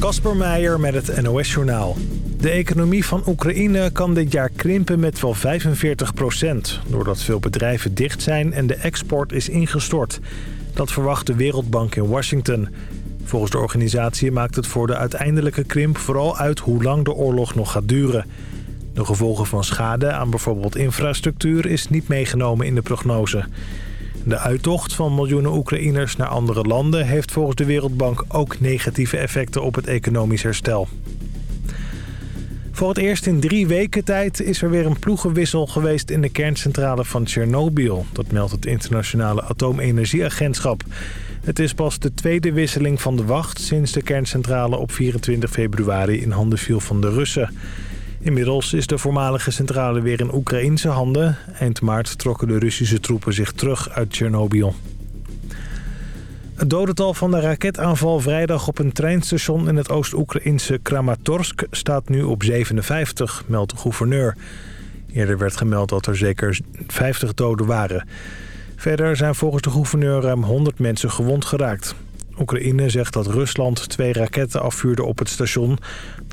Kasper Meijer met het NOS-journaal. De economie van Oekraïne kan dit jaar krimpen met wel 45 procent... doordat veel bedrijven dicht zijn en de export is ingestort. Dat verwacht de Wereldbank in Washington. Volgens de organisatie maakt het voor de uiteindelijke krimp vooral uit hoe lang de oorlog nog gaat duren. De gevolgen van schade aan bijvoorbeeld infrastructuur is niet meegenomen in de prognose. De uittocht van miljoenen Oekraïners naar andere landen... heeft volgens de Wereldbank ook negatieve effecten op het economisch herstel. Voor het eerst in drie weken tijd is er weer een ploegenwissel geweest in de kerncentrale van Tsjernobyl. Dat meldt het internationale atoomenergieagentschap. Het is pas de tweede wisseling van de wacht sinds de kerncentrale op 24 februari in handen viel van de Russen. Inmiddels is de voormalige centrale weer in Oekraïnse handen. Eind maart trokken de Russische troepen zich terug uit Tsjernobyl. Het dodental van de raketaanval vrijdag op een treinstation in het Oost-Oekraïnse Kramatorsk staat nu op 57, meldt de gouverneur. Eerder werd gemeld dat er zeker 50 doden waren. Verder zijn volgens de gouverneur ruim 100 mensen gewond geraakt. Oekraïne zegt dat Rusland twee raketten afvuurde op het station.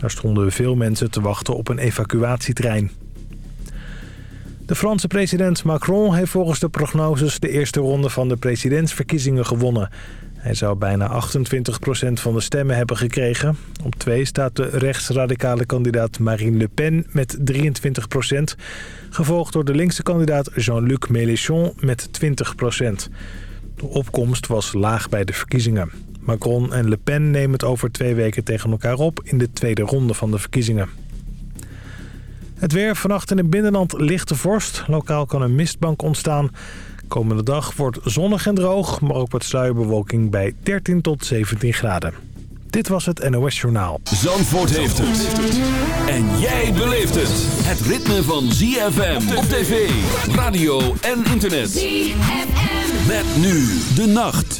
Daar stonden veel mensen te wachten op een evacuatietrein. De Franse president Macron heeft volgens de prognoses de eerste ronde van de presidentsverkiezingen gewonnen. Hij zou bijna 28% van de stemmen hebben gekregen. Op twee staat de rechtsradicale kandidaat Marine Le Pen met 23%. Gevolgd door de linkse kandidaat Jean-Luc Mélenchon met 20%. De opkomst was laag bij de verkiezingen. Macron en Le Pen nemen het over twee weken tegen elkaar op in de tweede ronde van de verkiezingen. Het weer vannacht in het binnenland lichte vorst. Lokaal kan een mistbank ontstaan. Komende dag wordt zonnig en droog, maar ook wat sluierbewolking bij 13 tot 17 graden. Dit was het NOS Journaal. Zandvoort heeft het. En jij beleeft het. Het ritme van ZFM op tv, radio en internet. ZFM. Met nu de nacht.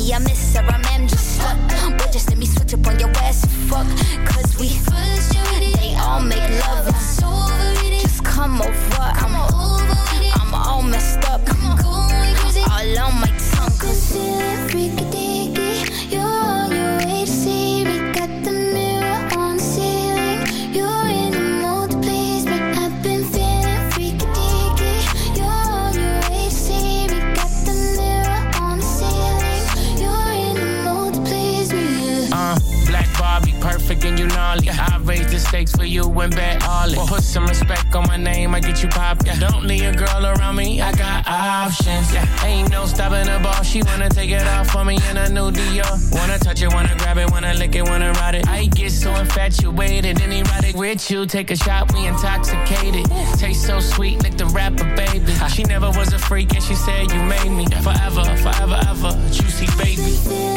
Maybe I miss her, I'm just slut. You, take a shot, we intoxicated. Taste so sweet, like the rapper, baby. She never was a freak, and she said you made me forever, forever, ever. Juicy baby.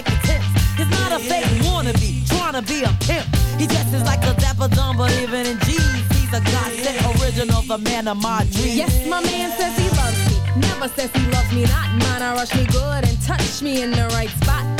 Like a tip. He's not a fake wannabe, trying to be a pimp. He dresses like a dapper dumb, even in jeans, he's a godsend original, the man of my dreams. Yes, my man says he loves me. Never says he loves me not. Mine, I rush me good and touch me in the right spot.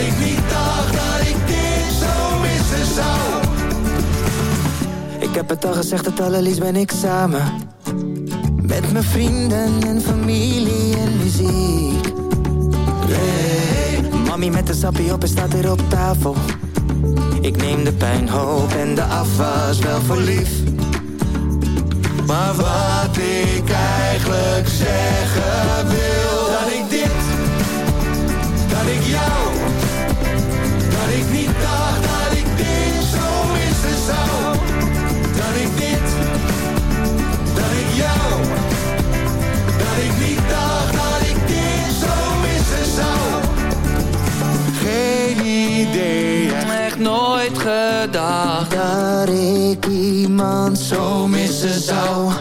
Ik niet dacht dat ik dit zo missen zou. Ik heb het al gezegd, het allerliefst ben ik samen. Met mijn vrienden en familie en muziek. Hey, mami met de sappie op en staat er op tafel. Ik neem de pijn, hoop en de afwas wel voor lief. Maar wat ik eigenlijk zeggen wil Dat ik dit, dat ik jou nooit gedacht Dat ik iemand zo missen zou.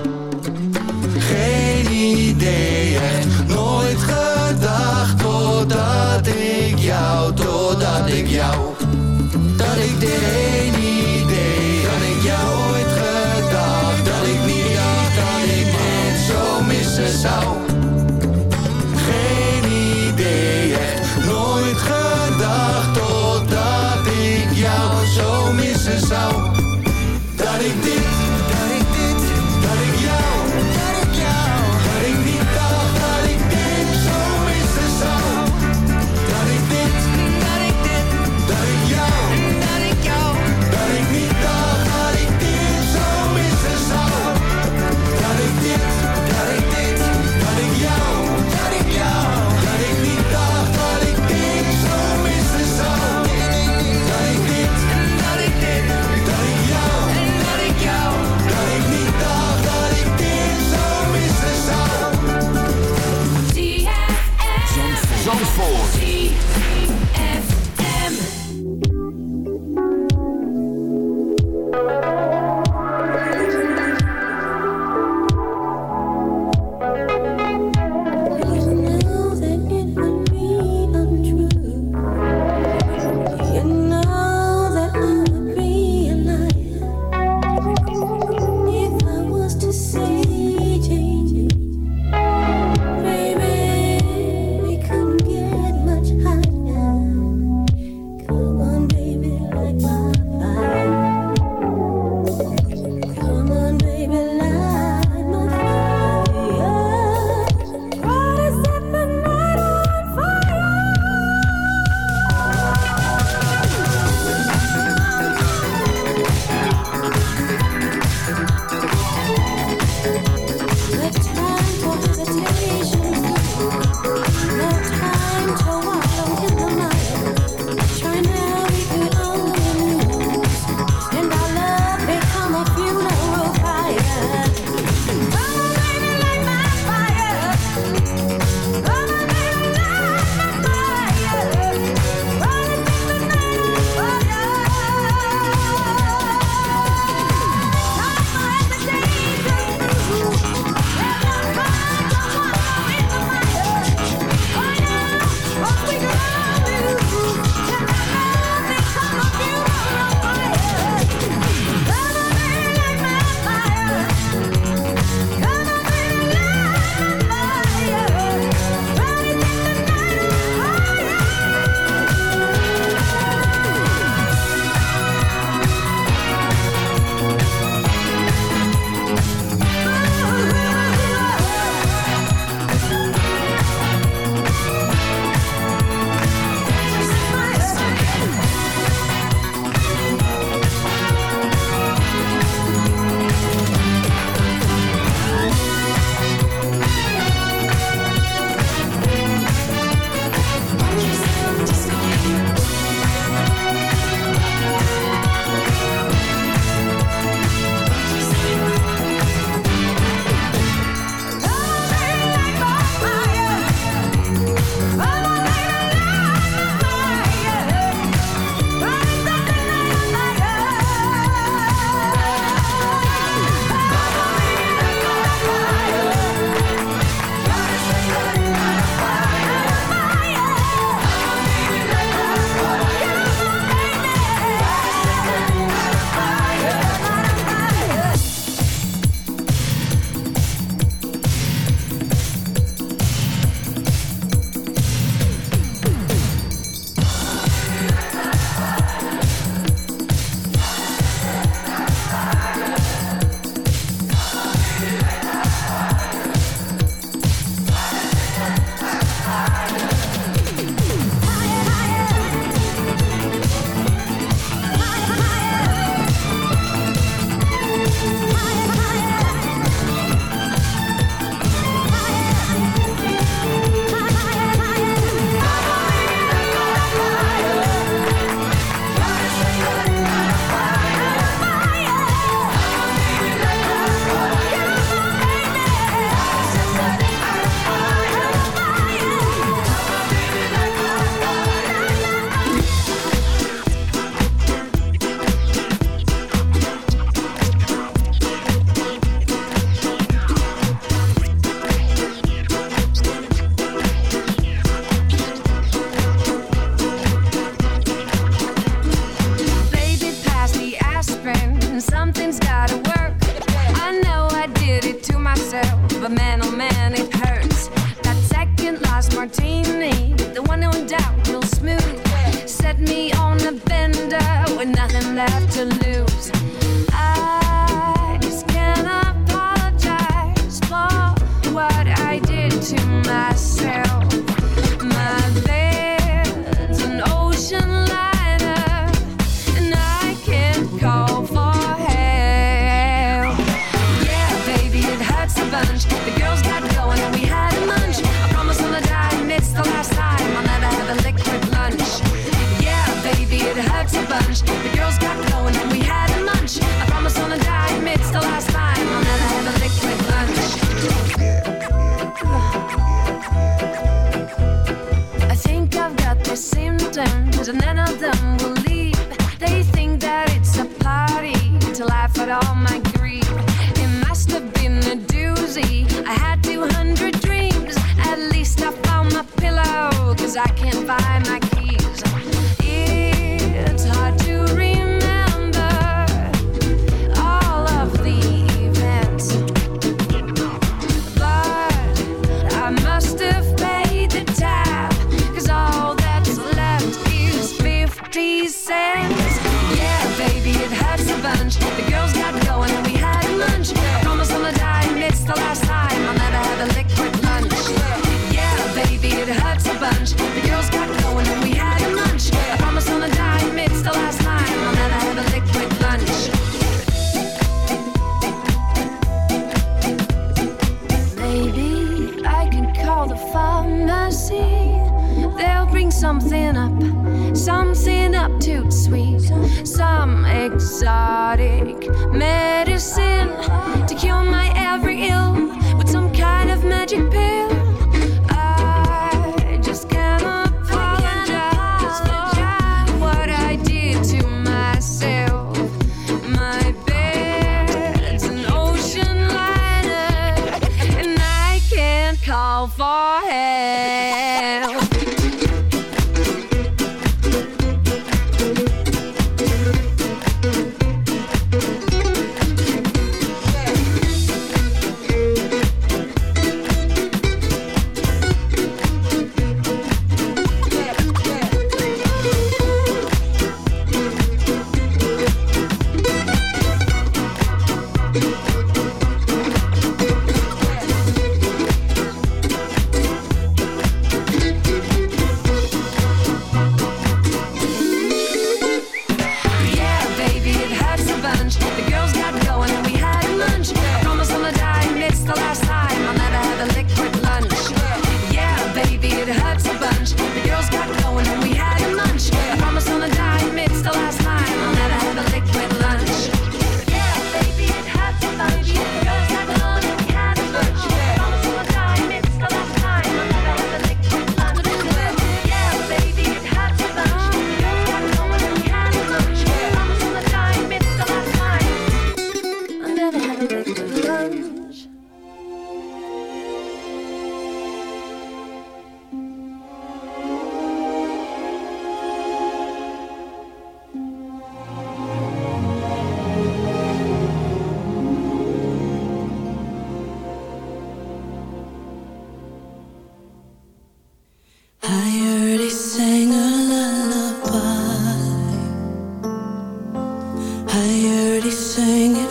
sing.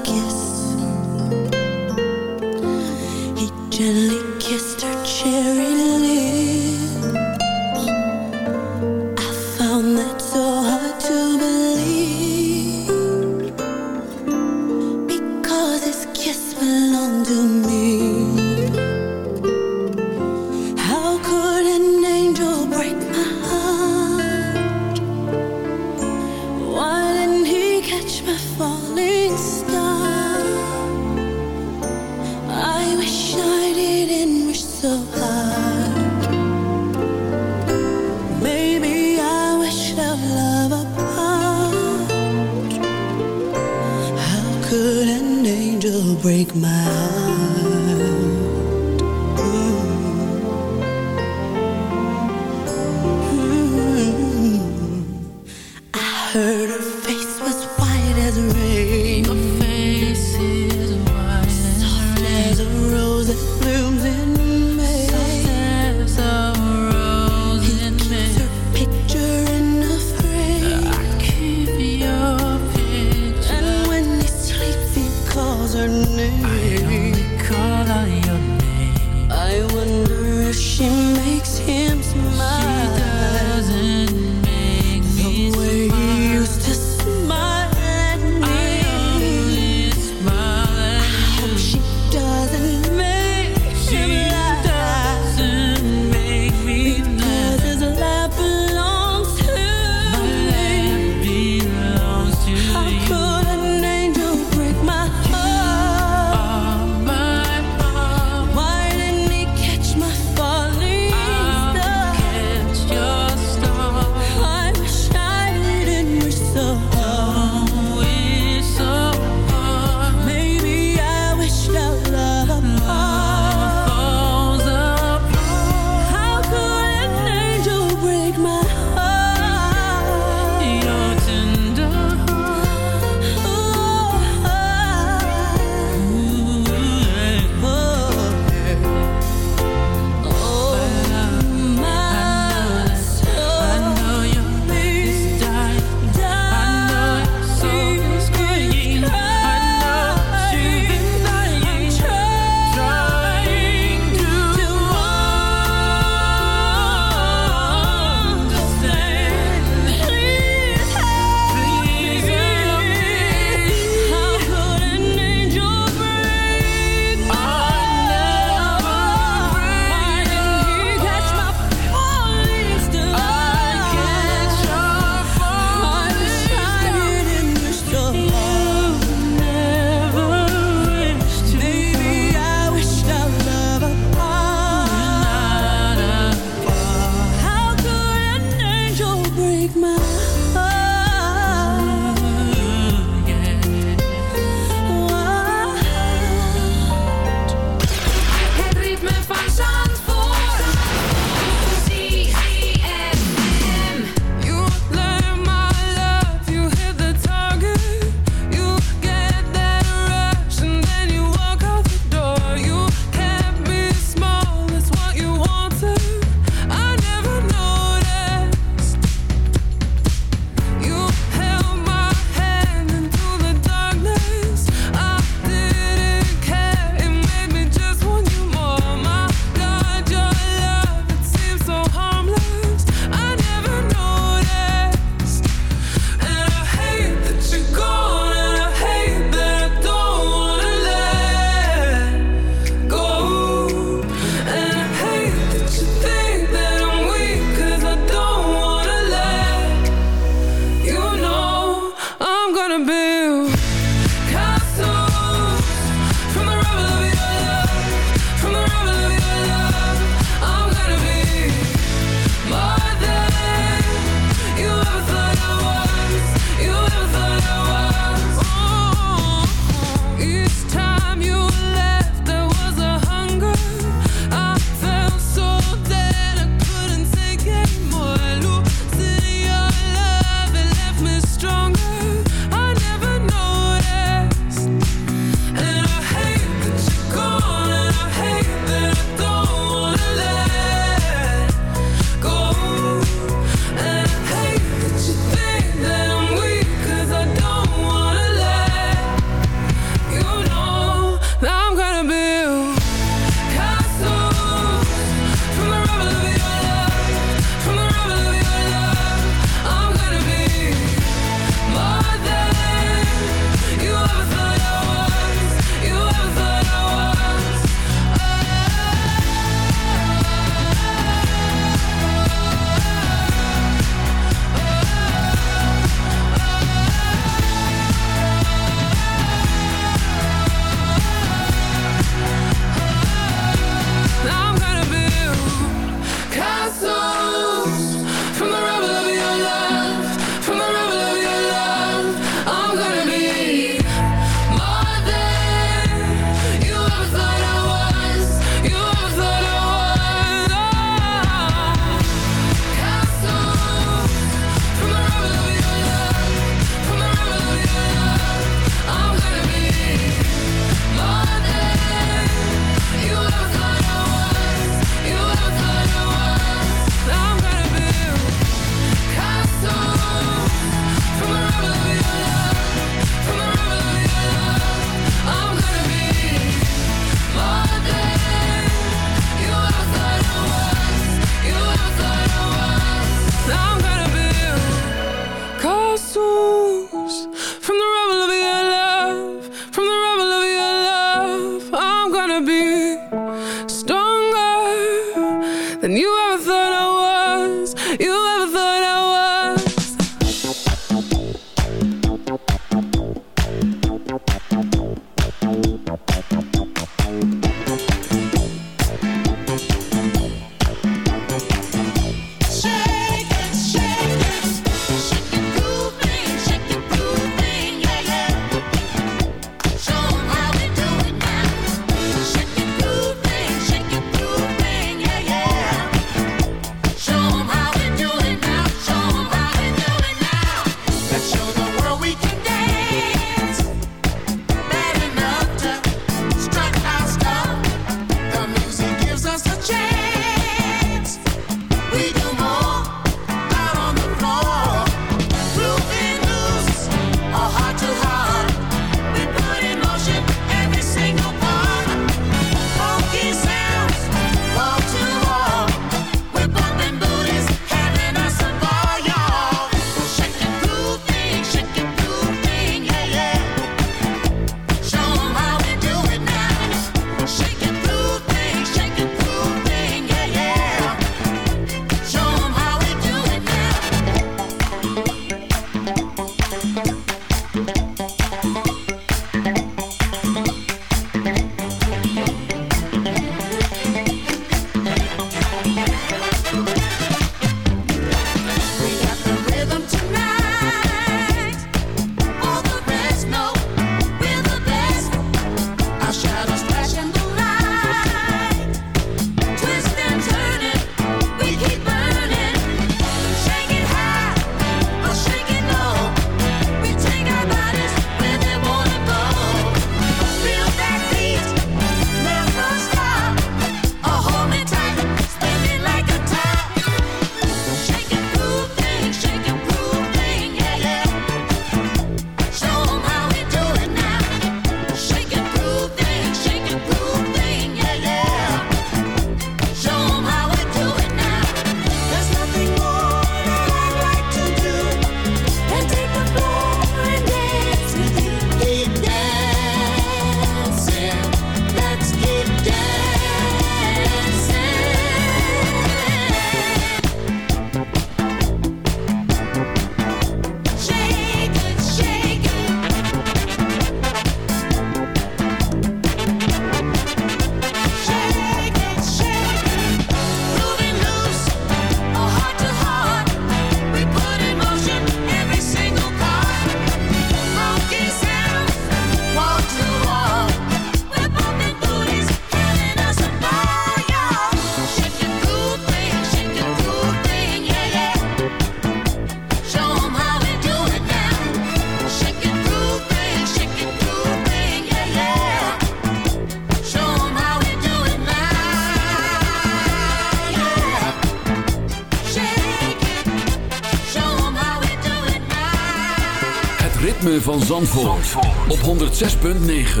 van Zandvoort, Zandvoort. op 106.9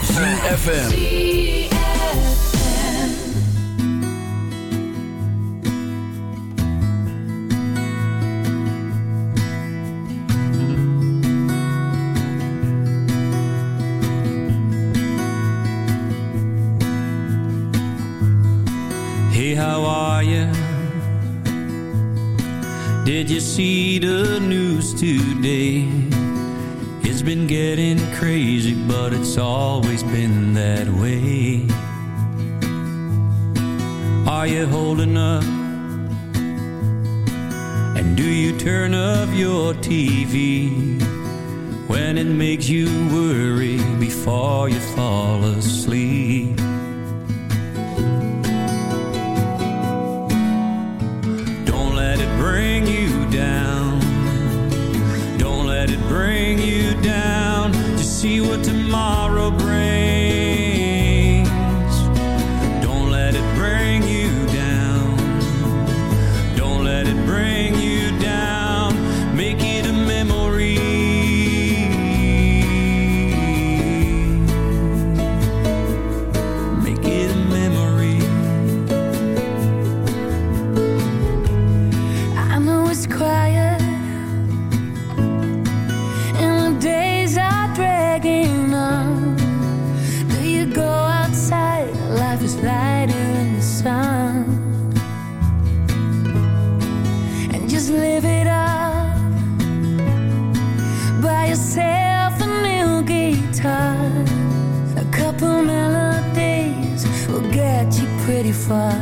CFFM Hey, how are you? Did you see the news today? getting crazy, but it's always been that way. Are you holding up? And do you turn off your TV when it makes you worry before you fall asleep? Don't let it bring you down. Don't let it bring you down see what tomorrow brings. 花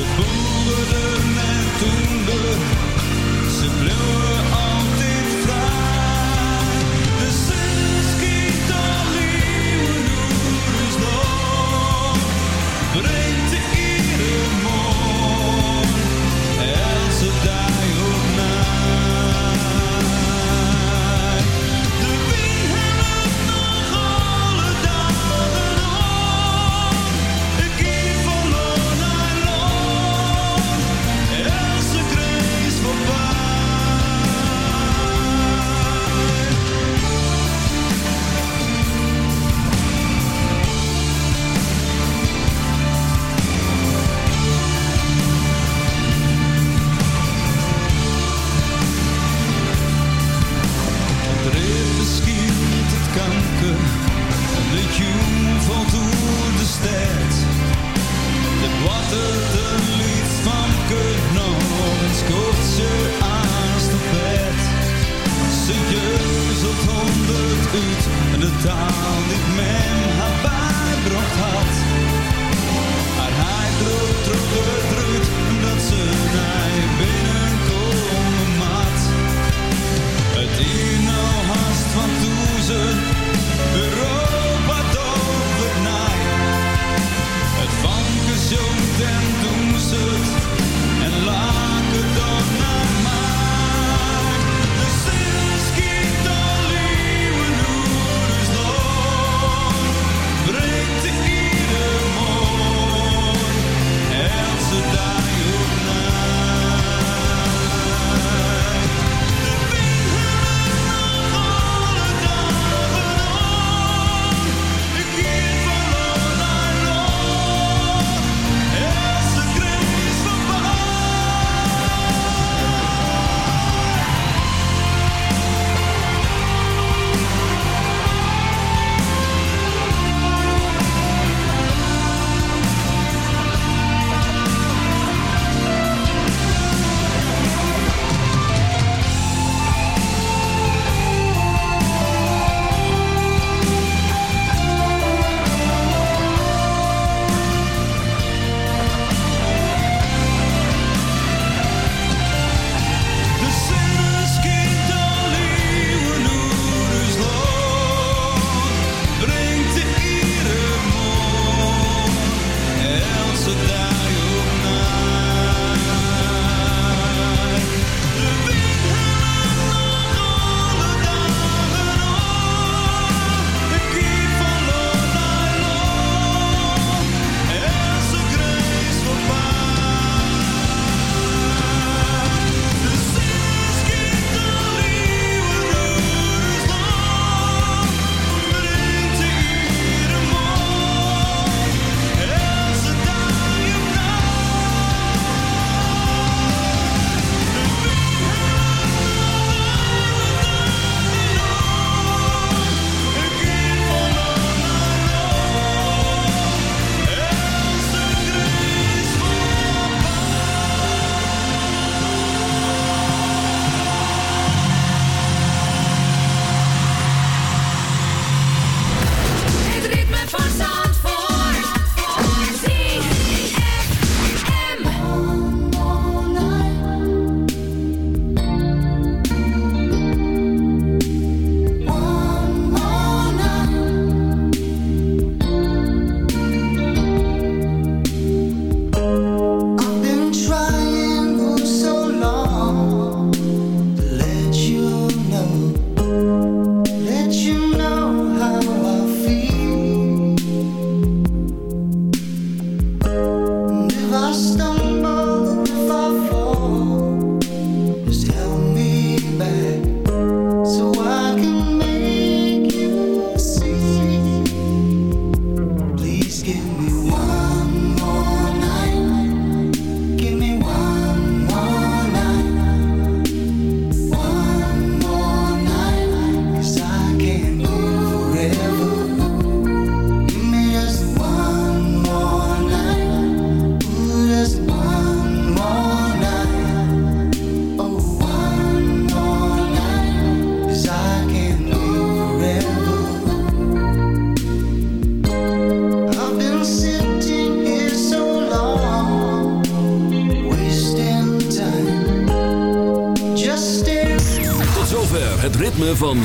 Ze boerden en toender, ze bleven